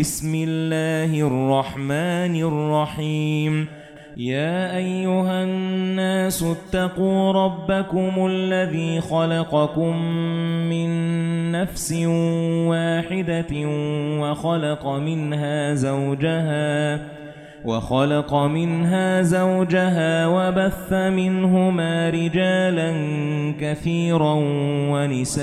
بسم الله الرحمن الرحيم. يا أيها الناس اتقوا ربكم الذي خلقكم من نفس واحدة وخلق منها زوجها وَخَلَقَ مِنْهَا زَوْجَهَا وَبَثَّ مِنْهُمَا رِجَالًا كَثِيرًا وَنِسَاءً.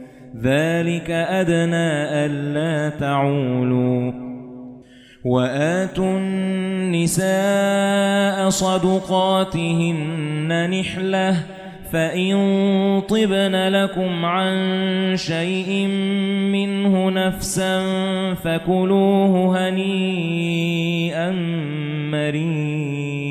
ذَلِكَ أَدْنَى أَلَّا تَعُولُوا وَآتُوا النِّسَاءَ صَدُقَاتِهِنَّ نِحْلَةً فَإِن طِبْنَ لَكُمْ عَن شَيْءٍ مِّنْهُ نَفْسًا فَكُلُوهُ هَنِيئًا مَّرِيئًا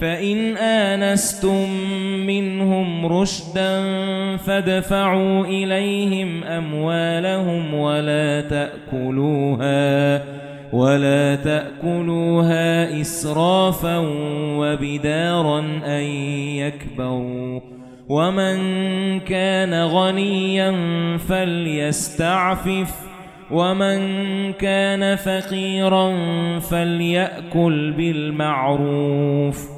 فَإِنْ آنَسْتُم مِّنْهُمْ رُشْدًا فَادْفَعُوا إِلَيْهِمْ أَمْوَالَهُمْ وَلَا تَأْكُلُوهَا وَلَا تَأْكُلُوهَا إِسْرَافًا وَبِدَارًا أَن يَكْبَرُوا. وَمَن كَانَ غَنِيًّا فَلْيَسْتَعْفِفْ وَمَن كَانَ فَقِيرًا فَلْيَأْكُلْ بِالْمَعْرُوفِ.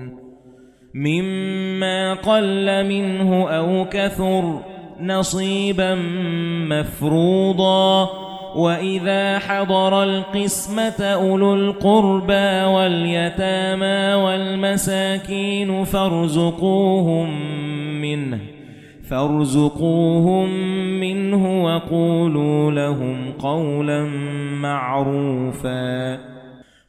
مِمَّا قَلَّ مِنْهُ أَوْ كَثُرَ نَصِيبًا مَّفْرُوضًا وَإِذَا حَضَرَ الْقِسْمَةَ أُولُو الْقُرْبَى وَالْيَتَامَى وَالْمَسَاكِينُ فَارْزُقُوهُم مِّنْهُ فَارْزُقُوهُم مِّنْهُ وَقُولُوا لَهُمْ قَوْلًا مَّعْرُوفًا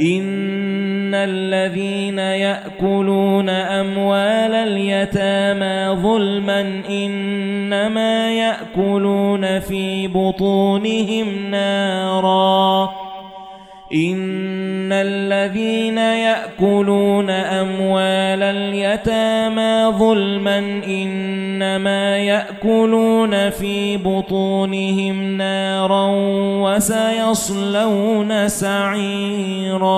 إِنَّ الَّذِينَ يَأْكُلُونَ أَمْوَالَ الْيَتَامَى ظُلْمًا إِنَّمَا يَأْكُلُونَ فِي بُطُونِهِمْ نَارًا إِنَّ الَّذِينَ يَأْكُلُونَ أَمْوَالَ الْيَتَامَى ظُلْمًا إِنَّمَا يَأْكُلُونَ فِي بُطُونِهِمْ نَارًا وَسَيَصْلَوْنَ سَعِيرًا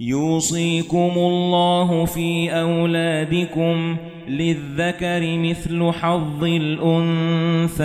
يُوصِيكُمُ اللَّهُ فِي أَوْلَادِكُمْ لِلذَّكَرِ مِثْلُ حَظِّ الْأُنثَيَيْنِ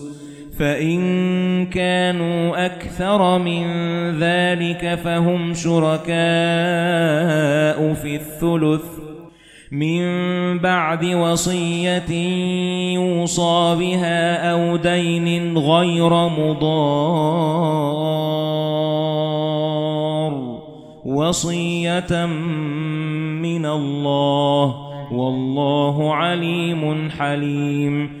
فَإِن كَانُوا أَكْثَرَ مِن ذَلِكَ فَهُمْ شُرَكَاءُ فِي الثُّلُثِ. مِن بَعْدِ وَصِيَّةٍ يُوصَى بِهَا أَوْ دَيْنٍ غَيْرَ مُضَارٍّ. وَصِيَّةً مِنَ اللَّهِ. وَاللَّهُ عَلِيمٌ حَلِيمٌ.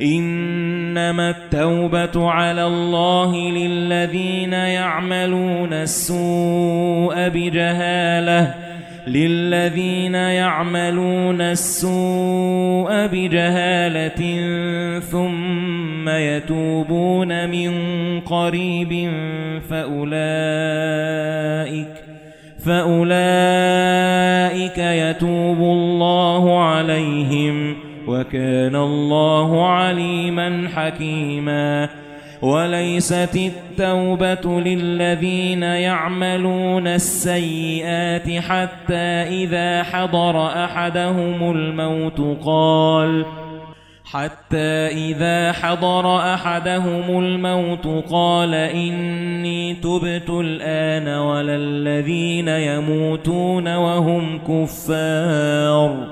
إِنَّمَا التَّوْبَةُ عَلَى اللَّهِ لِلَّذِينَ يَعْمَلُونَ السُّوءَ بِجَهَالَةٍ لِلَّذِينَ يَعْمَلُونَ السُّوءَ بِجَهَالَةٍ ثُمَّ يَتُوبُونَ مِنْ قَرِيبٍ فَأُولَئِكَ فَأُولَئِكَ يَتُوبُ اللَّهُ عَلَيْهِمْ. وَكَانَ اللَّهُ عَلِيمًا حَكِيمًا. وَلَيْسَتِ التَّوْبَةُ لِلَّذِينَ يَعْمَلُونَ السَّيِّئَاتِ حَتَّى إِذَا حَضَرَ أَحَدَهُمُ الْمَوْتُ قَالَ حَتَّى إِذَا حَضَرَ أَحَدَهُمُ الْمَوْتُ قَالَ إِنِّي تُبْتُ الْآنَ وَلَا الَّذِينَ يَمُوتُونَ وَهُمْ كُفَّارٌ.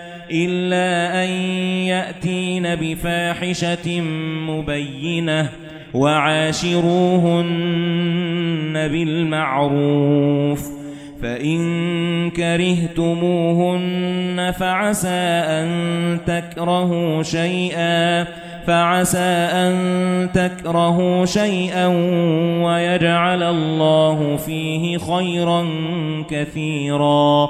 إلا أن يأتين بفاحشة مبينة وعاشروهن بالمعروف فإن كرهتموهن فعسى أن تكرهوا شيئا فعسى أن تكرهوا شيئا ويجعل الله فيه خيرا كثيرا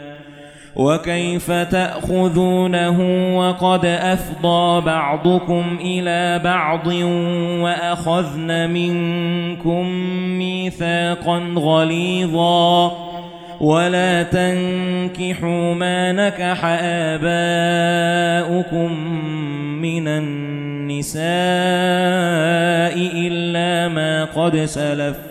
وَكَيْفَ تَأْخُذُونَهُ وَقَدْ أَفْضَى بَعْضُكُمْ إِلَى بَعْضٍ وَأَخَذْنَ مِنكُم مِّيثَاقًا غَلِيظًا وَلَا تَنكِحُوا مَا نَكَحَ آبَاؤُكُم مِّنَ النِّسَاءِ إِلَّا مَا قَدْ سَلَفَ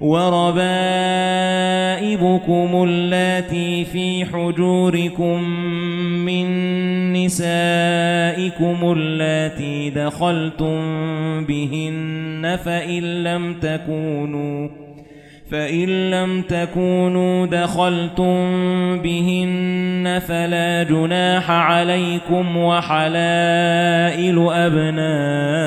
وَرَبَائِبُكُمُ اللَّاتِي فِي حُجُورِكُم مِّن نِّسَائِكُمُ اللَّاتِي دَخَلْتُم بِهِنَّ فَإِن لَّمْ تَكُونُوا فَإِن لَّمْ تَكُونُوا دَخَلْتُم بِهِنَّ فَلَا جُنَاحَ عَلَيْكُمْ وَحَلَائِلُ أَبْنَائِكُمْ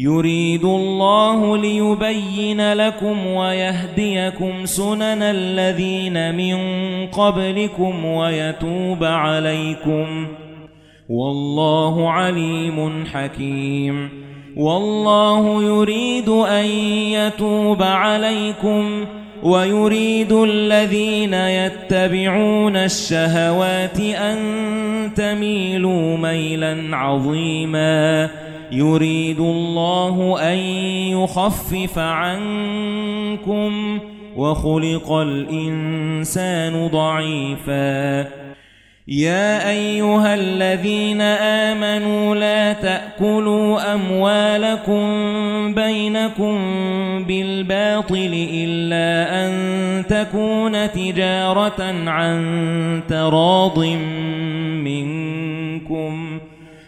يُرِيدُ اللَّهُ لِيُبَيِّنَ لَكُمْ وَيَهْدِيَكُمْ سُنَنَ الَّذِينَ مِن قَبْلِكُمْ وَيَتُوبَ عَلَيْكُمْ. وَاللَّهُ عَلِيمٌ حَكِيمٌ. وَاللَّهُ يُرِيدُ أَن يَتُوبَ عَلَيْكُمْ وَيُرِيدُ الَّذِينَ يَتَّبِعُونَ الشَّهَوَاتِ أَن تَمِيلُوا مَيْلًا عَظِيمًا. يُرِيدُ اللَّهُ أَن يُخَفِّفَ عَنكُمْ وَخُلِقَ الْإِنسَانُ ضَعِيفًا. يَا أَيُّهَا الَّذِينَ آمَنُوا لَا تَأْكُلُوا أَمْوَالَكُمْ بَيْنَكُمْ بِالْبَاطِلِ إِلَّا أَن تَكُونَ تِجَارَةً عَن تَرَاضٍ مِنكُمْ.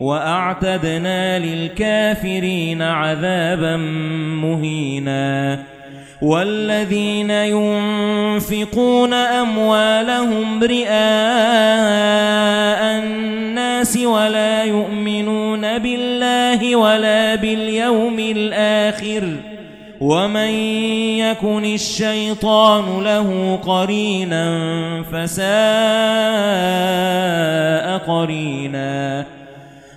وأعتدنا للكافرين عذابا مهينا. والذين ينفقون أموالهم رئاء الناس ولا يؤمنون بالله ولا باليوم الآخر. ومن يكن الشيطان له قرينا فساء قرينا.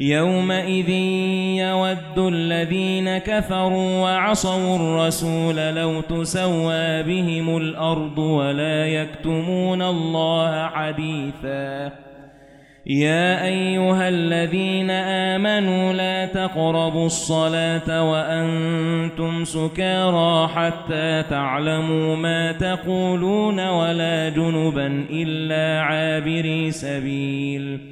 يَوْمَئِذٍ يَوَدُّ الَّذِينَ كَفَرُوا وَعَصَوْا الرَّسُولَ لَوْ تُسَوَّى بِهِمُ الْأَرْضُ وَلَا يَكْتُمُونَ اللَّهَ حَدِيثًا. يا أيها الذين آمنوا لا تقربوا الصلاة وأنتم سكارى حتى تعلموا ما تقولون ولا جنبا إلا عابري سبيل.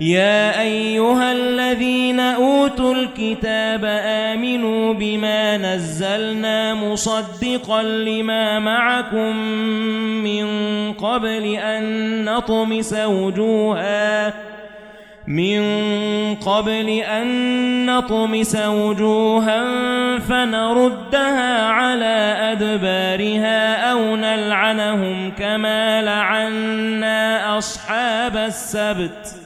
يا أيها الذين أوتوا الكتاب آمنوا بما نزلنا مصدقا لما معكم من قبل أن نطمس وجوها من قبل أن نطمس وجوها فنردها على أدبارها أو نلعنهم كما لعنا أصحاب السبت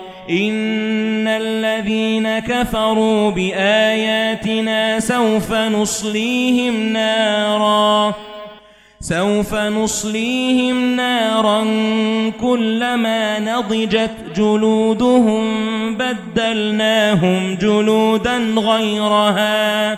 إن الذين كفروا بآياتنا سوف نصليهم نارا سوف نصليهم نارا كلما نضجت جلودهم بدلناهم جلودا غيرها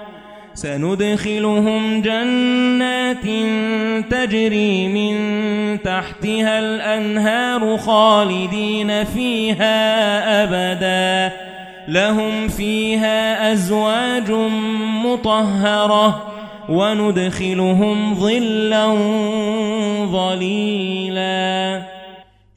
سندخلهم جنات تجري من تحتها الأنهار خالدين فيها أبدا. لهم فيها أزواج مطهرة وندخلهم ظلا ظليلا.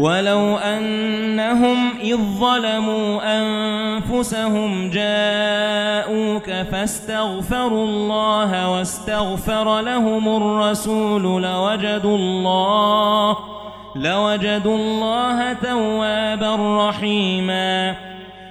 وَلَوْ أَنَّهُمْ إِذ ظَلَمُوا أَنفُسَهُمْ جَاءُوكَ فَاسْتَغْفَرُوا اللَّهَ وَاسْتَغْفَرَ لَهُمُ الرَّسُولُ لَوَجَدُوا اللَّهَ لَوَجَدُوا اللَّهَ تَوَّابًا رَّحِيمًا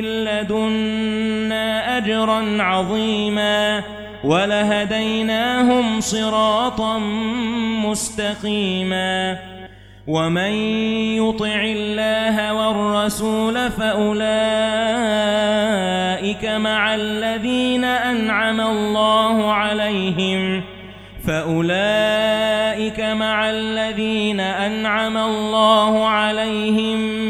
مِّن لَّدُنَّا أَجْرًا عَظِيمًا وَلَهَدَيْنَاهُمْ صِرَاطًا مُّسْتَقِيمًا وَمَن يُطِعِ اللَّهَ وَالرَّسُولَ فَأُولَٰئِكَ مَعَ الَّذِينَ أَنْعَمَ اللَّهُ عَلَيْهِمْ فَأُولَئِكَ مَعَ الَّذِينَ أَنْعَمَ اللَّهُ عَلَيْهِمْ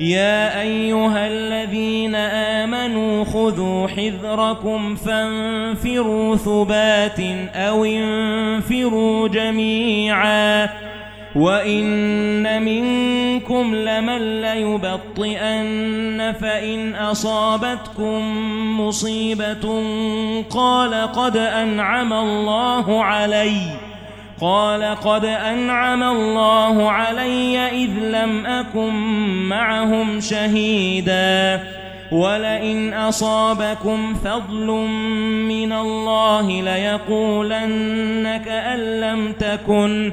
يَا أَيُّهَا الَّذِينَ آمَنُوا خُذُوا حِذْرَكُمْ فَانفِرُوا ثُبَاتٍ أَوْ انفِرُوا جَمِيعًا وَإِنَّ مِنكُمْ لَمَن لَّيُبَطِّئَنَّ فَإِنْ أَصَابَتْكُم مُّصِيبَةٌ قَالَ قَدْ أَنْعَمَ اللَّهُ عَلَيَّ قَالَ قَدْ أَنْعَمَ اللَّهُ عَلَيَّ إِذْ لَمْ أَكُن مَّعَهُمْ شَهِيدًا وَلَئِنْ أَصَابَكُمْ فَضْلٌ مِّنَ اللَّهِ لَيَقُولَنَّ كَأَن لَّمْ تَكُن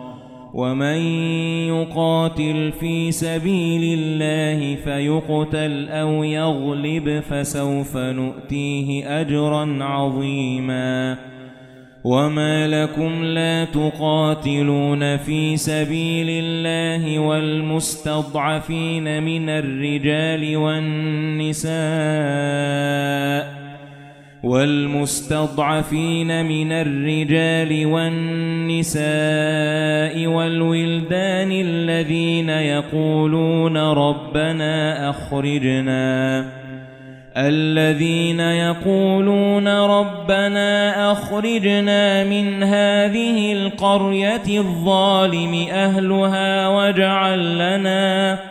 وَمَن يُقَاتِلْ فِي سَبِيلِ اللَّهِ فَيُقْتَلْ أَوْ يَغْلِبْ فَسَوْفَ نُؤْتِيهِ أَجْرًا عَظِيمًا. وَمَا لَكُمْ لَا تُقَاتِلُونَ فِي سَبِيلِ اللَّهِ وَالْمُسْتَضْعَفِينَ مِنَ الرِّجَالِ وَالنِّسَاءِ وَالْمُسْتَضْعَفِينَ مِنَ الرِّجَالِ وَالنِّسَاءِ وَالْوِلْدَانِ الَّذِينَ يَقُولُونَ رَبَّنَا أَخْرِجْنَا. الَّذِينَ يَقُولُونَ رَبَّنَا أَخْرِجْنَا مِنْ هَذِهِ الْقَرْيَةِ الظَّالِمِ أَهْلُهَا وَاجْعَل لَّنَا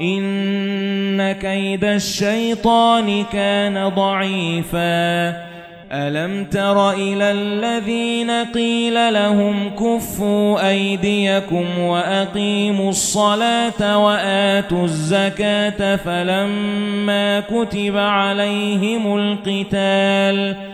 إن كيد الشيطان كان ضعيفاً. أَلَمْ تَرَ إِلَى الَّذِينَ قِيلَ لَهُمْ كُفُّوا أَيْدِيَكُمْ وَأَقِيمُوا الصَّلَاةَ وَآتُوا الزَّكَاةَ فَلَمَّا كُتِبَ عَلَيْهِمُ الْقِتَالُ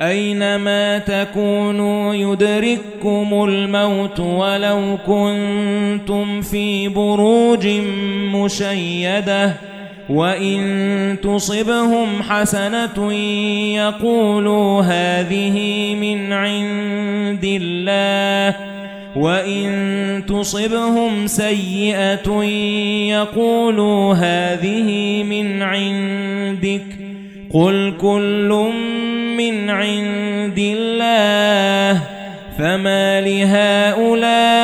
أَيْنَمَا تَكُونُوا يُدْرِككُّمُ الْمَوْتُ وَلَوْ كُنتُمْ فِي بُرُوجٍ مُشَيَّدَةٍ وَإِن تُصِبْهُمْ حَسَنَةٌ يَقُولُوا هَذِهِ مِنْ عِندِ اللَّهِ وَإِن تُصِبْهُمْ سَيِّئَةٌ يَقُولُوا هَذِهِ مِنْ عِندِكَ قُلْ كُلٌّ مِنْ عِندِ اللَّهِ فَمَا لِهَؤُلَاءِ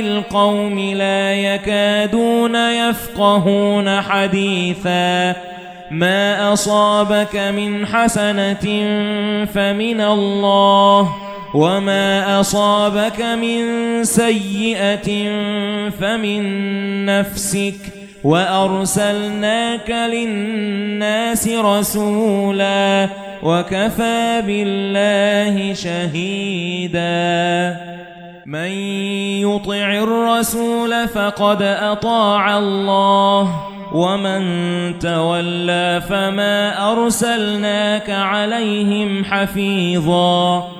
الْقَوْمِ لَا يَكَادُونَ يَفْقَهُونَ حَدِيثًا مَا أَصَابَكَ مِنْ حَسَنَةٍ فَمِنَ اللَّهِ وَمَا أَصَابَكَ مِن سَيِّئَةٍ فَمِن نَّفْسِكَ وَأَرْسَلْنَاكَ لِلنَّاسِ رَسُولًا وَكَفَى بِاللَّهِ شَهِيدًا. مَن يُطِعِ الرَّسُولَ فَقَدْ أَطَاعَ اللَّهَ وَمَن تَوَلَّى فَمَا أَرْسَلْنَاكَ عَلَيْهِمْ حَفِيظًا.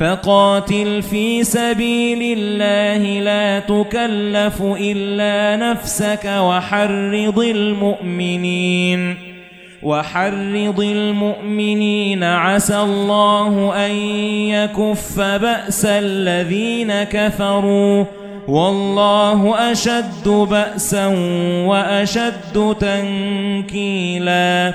فَقَاتِلْ فِي سَبِيلِ اللَّهِ لَا تُكَلَّفُ إِلَّا نَفْسَكَ وَحَرِّضِ الْمُؤْمِنِينَ وَحَرِّضِ الْمُؤْمِنِينَ عَسَى اللَّهُ أَن يَكُفَّ بَأْسَ الَّذِينَ كَفَرُوا وَاللَّهُ أَشَدُّ بَأْسًا وَأَشَدُّ تَنكِيلًا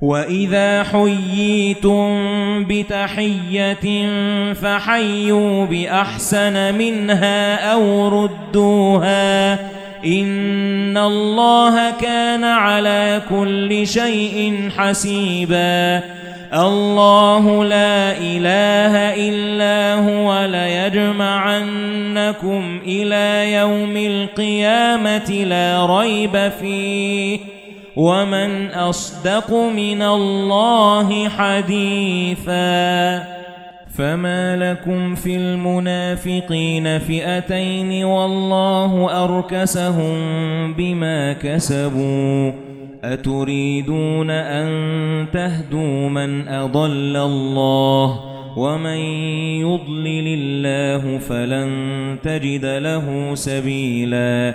وَإِذَا حُيِّيتُم بِتَحِيَّةٍ فَحَيُّوا بِأَحْسَنَ مِنْهَا أَوْ رُدُّوهَا إِنَّ اللَّهَ كَانَ عَلَى كُلِّ شَيْءٍ حَسِيبًا اللَّهُ لَا إِلَٰهَ إِلَّا هُوَ لَيَجْمَعَنَّكُمْ إِلَى يَوْمِ الْقِيَامَةِ لَا رَيْبَ فِيهِ وَمَنْ أَصْدَقُ مِنَ اللَّهِ حَدِيثًا فَمَا لَكُمْ فِي الْمُنَافِقِينَ فِئَتَيْنِ وَاللَّهُ أَرْكَسَهُم بِمَا كَسَبُوا أَتُرِيدُونَ أَن تَهْدُوا مَن أَضَلَّ اللَّهُ وَمَن يُضْلِلِ اللَّهُ فَلَن تَجِدَ لَهُ سَبِيلًا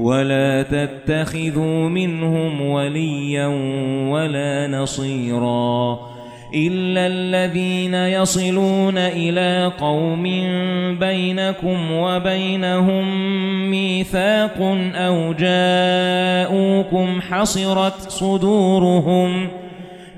وَلَا تَتَّخِذُوا مِنْهُمْ وَلِيًّا وَلَا نَصِيرًا إِلَّا الَّذِينَ يَصِلُونَ إِلَى قَوْمٍ بَيْنَكُمْ وَبَيْنَهُم مِّيثَاقٌ أَوْ جَاءُوكُمْ حَصِرَتْ صُدُورُهُمْ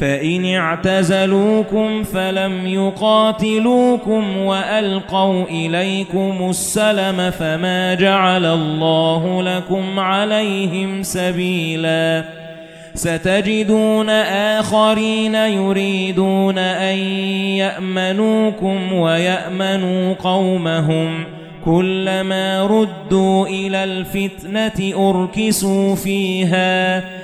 فَإِنِ اعْتَزَلُوكُمْ فَلَمْ يُقَاتِلُوكُمْ وَأَلْقَوْا إِلَيْكُمُ السَّلَمَ فَمَا جَعَلَ اللَّهُ لَكُمْ عَلَيْهِمْ سَبِيلًا. سَتَجِدُونَ آخَرِينَ يُرِيدُونَ أَن يَأْمَنُوكُمْ وَيَأْمَنُوا قَوْمَهُمْ. كُلَّمَا رُدُّوا إِلَى الْفِتْنَةِ أُرْكِسُوا فِيهَا.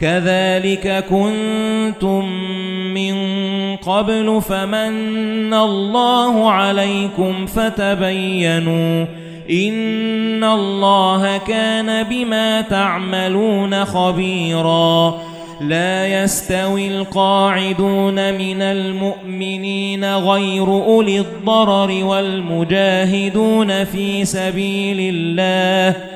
كَذَلِكَ كُنتُم مِّن قَبْلُ فَمَنَّ اللَّهُ عَلَيْكُمْ فَتَبَيَّنُوا إِنَّ اللَّهَ كَانَ بِمَا تَعْمَلُونَ خَبِيرًا لا يستوي القاعدون من المؤمنين غير أولي الضرر والمجاهدون في سبيل الله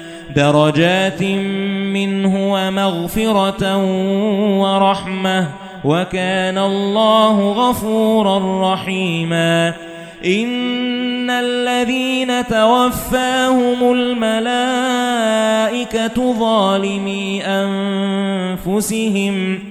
درجات منه ومغفرة ورحمة وكان الله غفورا رحيما. إِنَّ الَّذِينَ تَوَفَّاهُمُ الْمَلَائِكَةُ ظَالِمِي أَنفُسِهِمْ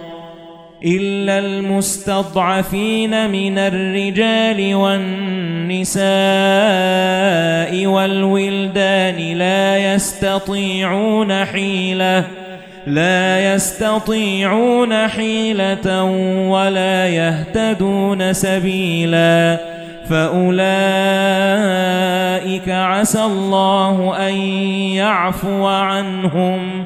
إلا المستضعفين من الرجال والنساء والولدان لا يستطيعون حيلة لا يستطيعون حيلة ولا يهتدون سبيلا. فأولئك عسى الله أن يعفو عنهم.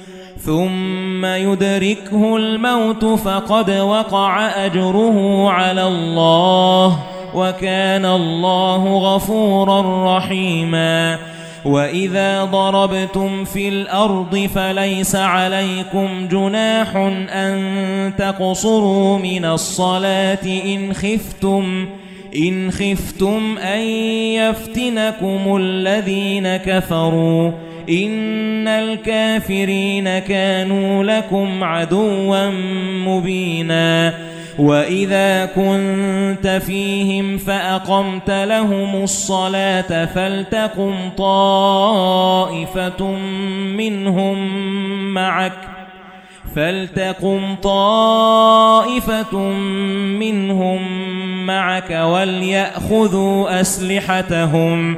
ثُمَّ يُدْرِكْهُ الْمَوْتُ فَقَدْ وَقَعَ أَجْرُهُ عَلَى اللَّهِ وَكَانَ اللَّهُ غَفُورًا رَّحِيمًا. وَإِذَا ضَرَبْتُمْ فِي الْأَرْضِ فَلَيْسَ عَلَيْكُمْ جُنَاحٌ أَن تَقْصُرُوا مِنَ الصَّلَاةِ إِنْ خِفْتُمْ إِنْ خِفْتُمْ أَن يَفْتِنَكُمُ الَّذِينَ كَفَرُوا. إِنَّ الْكَافِرِينَ كَانُوا لَكُمْ عَدُوًّا مُبِينًا. وَإِذَا كُنتَ فِيهِمْ فَأَقَمْتَ لَهُمُ الصَّلَاةَ فَلْتَقُمْ طَائِفَةٌ مِنْهُمْ مَعَكَ فَلْتَقُمْ طَائِفَةٌ مِنْهُمْ مَعَكَ وَلْيَأْخُذُوا أَسْلِحَتَهُمْ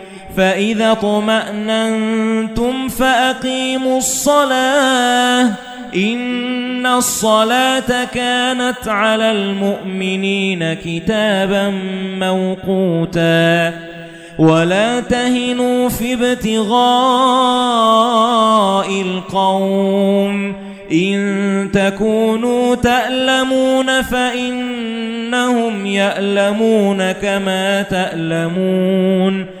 فَإِذَا اطْمَأْنَنتُمْ فَأَقِيمُوا الصَّلَاةَ إِنَّ الصَّلَاةَ كَانَتْ عَلَى الْمُؤْمِنِينَ كِتَابًا مَّوْقُوتًا وَلَا تَهِنُوا فِي ابْتِغَاءِ الْقَوْمِ إِن تَكُونُوا تَأْلَمُونَ فَإِنَّهُمْ يَأْلَمُونَ كَمَا تَأْلَمُونَ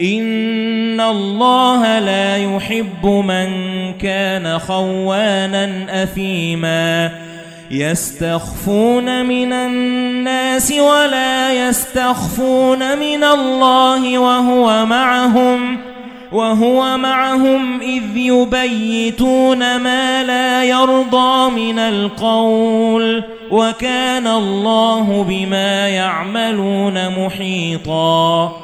إِنَّ اللَّهَ لَا يُحِبُّ مَن كَانَ خَوَّانًا أَثِيمًا يَسْتَخْفُونَ مِنَ النَّاسِ وَلَا يَسْتَخْفُونَ مِنَ اللَّهِ وَهُوَ مَعَهُمْ وَهُوَ مَعَهُمْ إِذْ يُبَيِّتُونَ مَا لَا يَرْضَى مِنَ الْقَوْلِ وَكَانَ اللَّهُ بِمَا يَعْمَلُونَ مُحِيطًا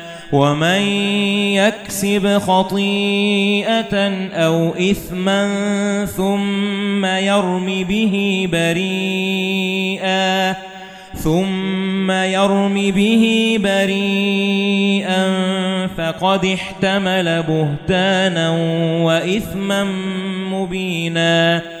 وَمَن يَكْسِبْ خَطِيئَةً أَوْ إِثْمًا ثُمَّ يَرْمِ بِهِ بَرِيئًا ثُمَّ يَرْمِ بِهِ بَرِيئًا فَقَدِ احْتَمَلَ بُهْتَانًا وَإِثْمًا مُبِينًا.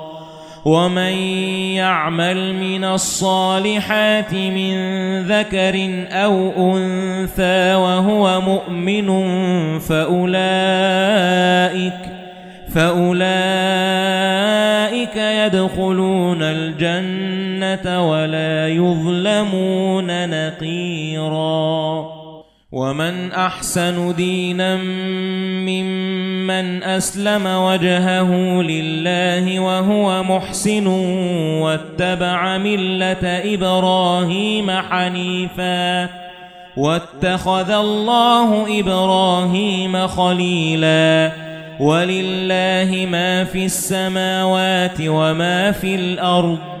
ومن يعمل من الصالحات من ذكر أو أنثى وهو مؤمن فأولئك فأولئك يدخلون الجنة ولا يظلمون نقيراً ومن أحسن دينا ممن أسلم وجهه لله وهو محسن واتبع ملة إبراهيم حنيفا واتخذ الله إبراهيم خليلا ولله ما في السماوات وما في الأرض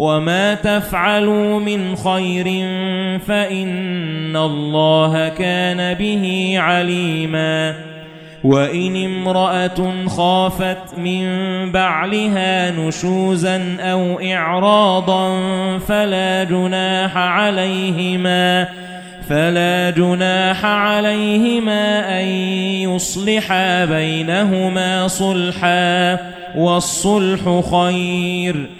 وَمَا تَفْعَلُوا مِنْ خَيْرٍ فَإِنَّ اللَّهَ كَانَ بِهِ عَلِيمًا وَإِنِ امْرَأَةٌ خَافَتْ مِنْ بَعْلِهَا نُشُوزًا أَوْ إِعْرَاضًا فَلَا جُنَاحَ عَلَيْهِمَا فَلَا جُنَاحَ عَلَيْهِمَا أَن يُصْلِحَا بَيْنَهُمَا صُلْحًا وَالصُّلْحُ خَيْرٌ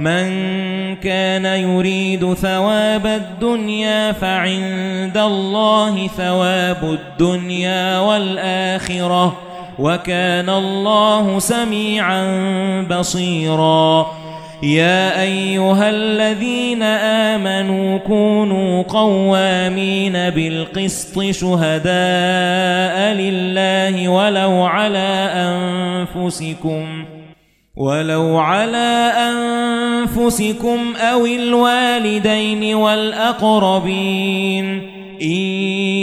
مَنْ كَانَ يُرِيدُ ثَوَابَ الدُّنْيَا فَعِندَ اللَّهِ ثَوَابُ الدُّنْيَا وَالْآخِرَةِ وَكَانَ اللَّهُ سَمِيعًا بَصِيرًا. يَا أَيُّهَا الَّذِينَ آمَنُوا كُونُوا قَوَّامِينَ بِالْقِسْطِ شُهَدَاءَ لِلَّهِ وَلَوْ عَلَى أَنفُسِكُمْ وَلَوْ عَلَى أَنفُسِكُمْ أَوِ الْوَالِدَيْنِ وَالْأَقْرَبِينَ إِن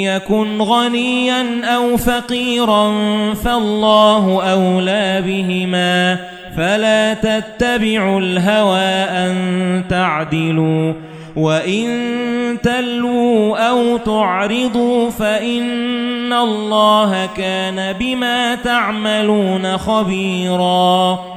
يَكُنْ غَنِيًّا أَوْ فَقِيرًا فَاللَّهُ أَوْلَى بِهِمَا. فَلَا تَتَّبِعُوا الْهَوَى أَن تَعْدِلُوا وَإِن تَلْوُوا أَوْ تُعْرِضُوا فَإِنَّ اللَّهَ كَانَ بِمَا تَعْمَلُونَ خَبِيرًا.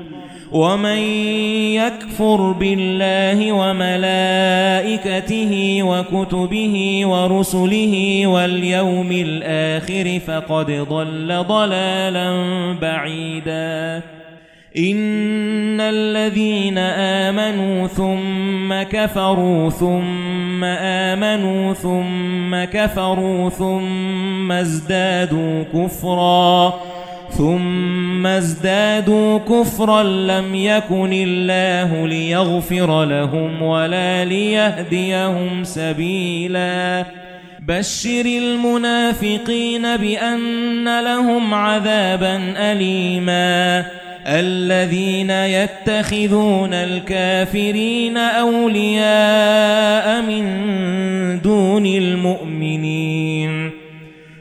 وَمَن يَكْفُرْ بِاللَّهِ وَمَلَائِكَتِهِ وَكُتُبِهِ وَرُسُلِهِ وَالْيَوْمِ الْآخِرِ فَقَدْ ضَلَّ ضَلَالًا بَعِيدًا. إِنَّ الَّذِينَ آمَنُوا ثُمَّ كَفَرُوا ثُمَّ آمَنُوا ثُمَّ كَفَرُوا ثُمَّ ازْدَادُوا كُفْرًا. ثُمَّ ازْدَادُوا كُفْرًا لَّمْ يَكُنِ اللَّهُ لِيَغْفِرَ لَهُمْ وَلَا لِيَهْدِيَهُمْ سَبِيلًا. بَشِّرِ الْمُنَافِقِينَ بِأَنَّ لَهُمْ عَذَابًا أَلِيمًا. الَّذِينَ يَتَّخِذُونَ الْكَافِرِينَ أَوْلِيَاءَ مِن دُونِ الْمُؤْمِنِينَ.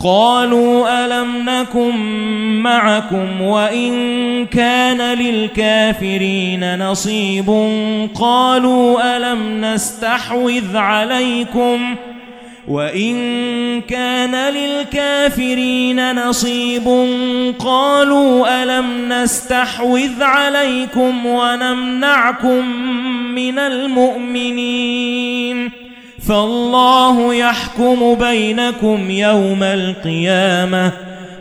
قَالُوا أَلَمْ نَكُن مَّعَكُمْ وَإِن كَانَ لِلْكَافِرِينَ نَصِيبٌ قَالُوا أَلَمْ نَسْتَحْوِذْ عَلَيْكُمْ وَإِن كَانَ لِلْكَافِرِينَ نَصِيبٌ قَالُوا أَلَمْ نَسْتَحْوِذْ عَلَيْكُمْ وَنَمْنَعْكُمْ مِنَ الْمُؤْمِنِينَ فَاللَّهُ يَحْكُمُ بَيْنَكُمْ يَوْمَ الْقِيَامَةِ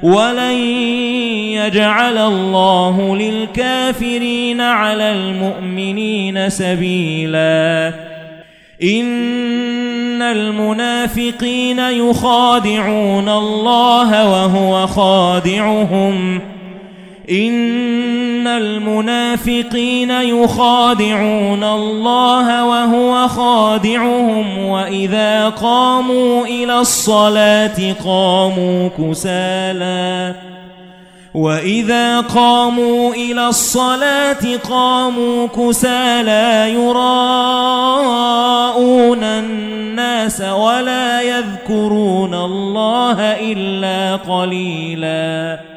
وَلَن يَجْعَلَ اللَّهُ لِلْكَافِرِينَ عَلَى الْمُؤْمِنِينَ سَبِيلًا. إن المنافقين يخادعون الله وهو خادعهم. إن المنافقين يخادعون الله وهو خادعهم وإذا قاموا إلى الصلاة قاموا كسالاً. وَإِذَا قَامُوا إِلَى الصَّلَاةِ قَامُوا كُسَالَى يُرَاءُونَ النَّاسَ وَلَا يَذْكُرُونَ اللَّهَ إِلَّا قَلِيلًا.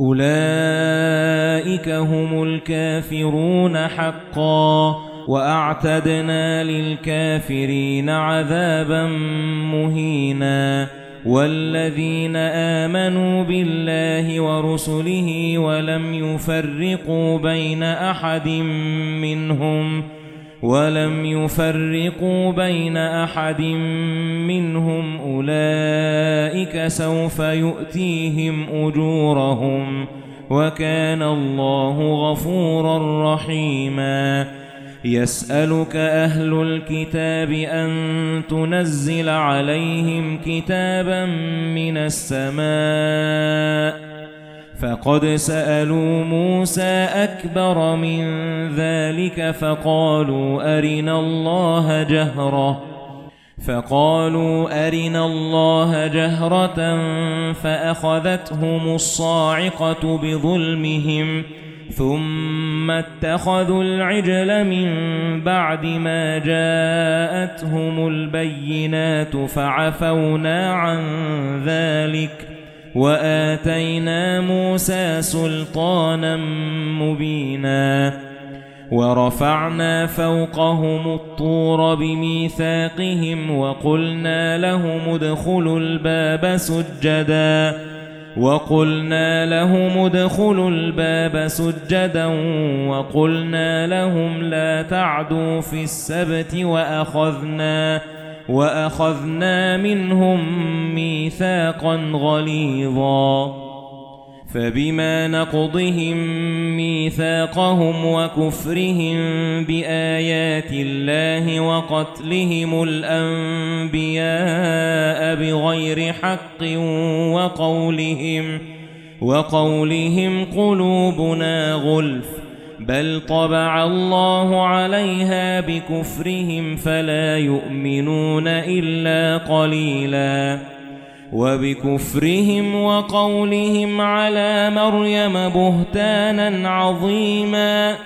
أُولَئِكَ هُمُ الْكَافِرُونَ حَقًّا وَأَعْتَدْنَا لِلْكَافِرِينَ عَذَابًا مُهِينًا وَالَّذِينَ آمَنُوا بِاللَّهِ وَرُسُلِهِ وَلَمْ يُفَرِّقُوا بَيْنَ أَحَدٍ مِنْهُمْ وَلَمْ يُفَرِّقُوا بَيْنَ أَحَدٍ مِنْهُمْ أُولَئِكَ سَوْفَ يُؤْتِيهِمْ أُجُورَهُمْ وَكَانَ اللَّهُ غَفُورًا رَحِيمًا. يَسْأَلُكَ أَهْلُ الْكِتَابِ أَن تُنَزِّلَ عَلَيْهِمْ كِتَابًا مِنَ السَّمَاءِ فَقَدْ سَأَلُوا مُوسَى أَكْبَرَ مِنْ ذَلِكَ فَقَالُوا أَرِنَا اللَّهَ جَهْرَةً فَقَالُوا أَرِنَا اللَّهَ جَهْرَةً فَأَخَذَتْهُمُ الصَّاعِقَةُ بِظُلْمِهِمْ ثُمَّ اتَّخَذُوا الْعِجْلَ مِنْ بَعْدِ مَا جَاءَتْهُمُ الْبَيِّنَاتُ فَعَفَوْنَا عَنْ ذَلِكَ وَآتَيْنَا مُوسَى سُلْطَانًا مُبِينًا وَرَفَعْنَا فَوْقَهُمُ الطُّورَ بِمِيثَاقِهِمْ وَقُلْنَا لَهُمُ ادْخُلُوا الْبَابَ سُجَّدًا وَقُلْنَا لَهُمُ ادْخُلُوا الْبَابَ سُجَّدًا وَقُلْنَا لَهُمْ لَا تَعْدُوا فِي السَّبْتِ وَأَخَذْنَا وَأَخَذْنَا مِنْهُم مِّيثَاقًا غَلِيظًا. فَبِمَا نَقْضِهِم مِّيثَاقَهُمْ وَكُفْرِهِم بِآيَاتِ اللَّهِ وَقَتْلِهِمُ الْأَنبِيَاءَ بِغَيْرِ حَقٍّ وَقَوْلِهِمْ وَقَوْلِهِمْ قُلُوبُنَا غُلْفٌ. بَلْ طَبَعَ اللَّهُ عَلَيْهَا بِكُفْرِهِمْ فَلَا يُؤْمِنُونَ إِلَّا قَلِيلًا وَبِكُفْرِهِمْ وَقَوْلِهِمْ عَلَى مَرْيَمَ بُهْتَانًا عَظِيمًا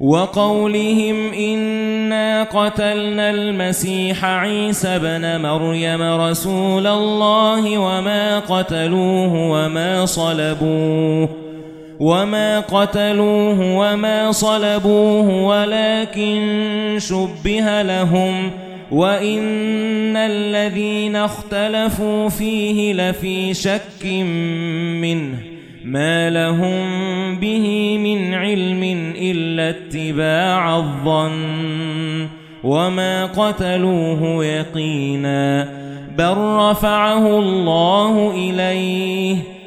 وَقَوْلِهِمْ إِنَّا قَتَلْنَا الْمَسِيحَ عِيسَى ابْنَ مَرْيَمَ رَسُولَ اللَّهِ وَمَا قَتَلُوهُ وَمَا صَلَبُوهُ وَمَا قَتَلُوهُ وَمَا صَلَبُوهُ وَلَكِن شُبِّهَ لَهُمْ وَإِنَّ الَّذِينَ اخْتَلَفُوا فِيهِ لَفِي شَكٍّ مِّنْهُ مَا لَهُم بِهِ مِنْ عِلْمٍ إِلَّا اتِّبَاعَ الظَّنِّ وَمَا قَتَلُوهُ يَقِينًا بَل رَّفَعَهُ اللَّهُ إِلَيْهِ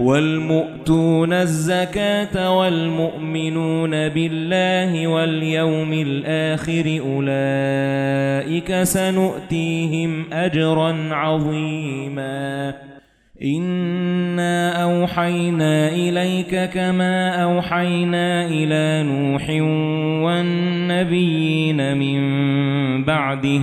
وَالْمُؤْتُونَ الزَّكَاةَ وَالْمُؤْمِنُونَ بِاللَّهِ وَالْيَوْمِ الْآخِرِ أُولَئِكَ سَنُؤْتِيهِمْ أَجْرًا عَظِيمًا. إِنَّا أَوْحَيْنَا إِلَيْكَ كَمَا أَوْحَيْنَا إِلَى نُوحٍ وَالنَّبِيِّينَ مِن بَعْدِهِ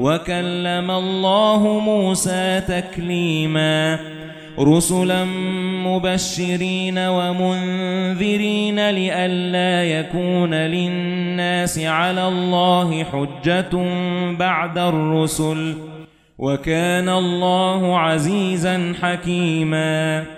وَكَلَّمَ اللَّهُ مُوسَى تَكْلِيمًا. رُسُلًا مُبَشِّرِينَ وَمُنذِرِينَ لِئَلَّا يَكُونَ لِلنَّاسِ عَلَى اللَّهِ حُجَّةٌ بَعْدَ الرُّسُلِ. وَكَانَ اللَّهُ عَزِيزًا حَكِيمًا.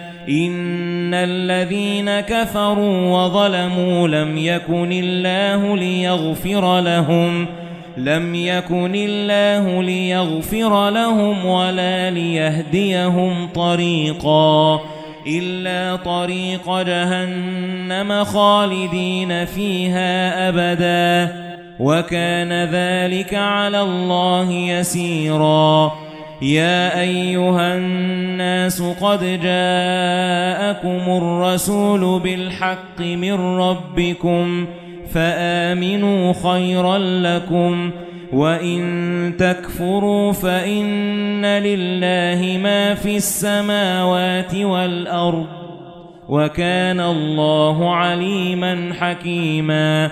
إِنَّ الَّذِينَ كَفَرُوا وَظَلَمُوا لَمْ يَكُنِ اللَّهُ لِيَغْفِرَ لَهُمْ لَمْ يَكُنِ اللَّهُ لِيَغْفِرَ لَهُمْ وَلَا لِيَهْدِيَهُمْ طَرِيقًا إِلَّا طَرِيقَ جَهَنَّمَ خَالِدِينَ فِيهَا أَبَدًا وَكَانَ ذَلِكَ عَلَى اللَّهِ يَسِيرًا يَا أَيُّهَا النَّاسُ قَدْ جَاءَكُمُ الرَّسُولُ بِالْحَقِّ مِنْ رَبِّكُمْ فَآمِنُوا خَيْرًا لَكُمْ وَإِن تَكْفُرُوا فَإِنَّ لِلَّهِ مَا فِي السَّمَاوَاتِ وَالْأَرْضِ وَكَانَ اللَّهُ عَلِيمًا حَكِيمًا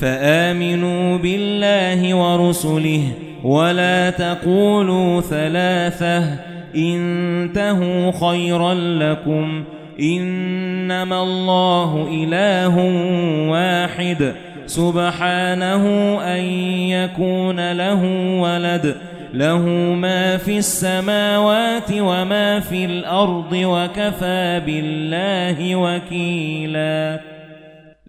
فآمنوا بالله ورسله ولا تقولوا ثلاثة انتهوا خيرا لكم إنما الله إله واحد سبحانه أن يكون له ولد له ما في السماوات وما في الأرض وكفى بالله وكيلاً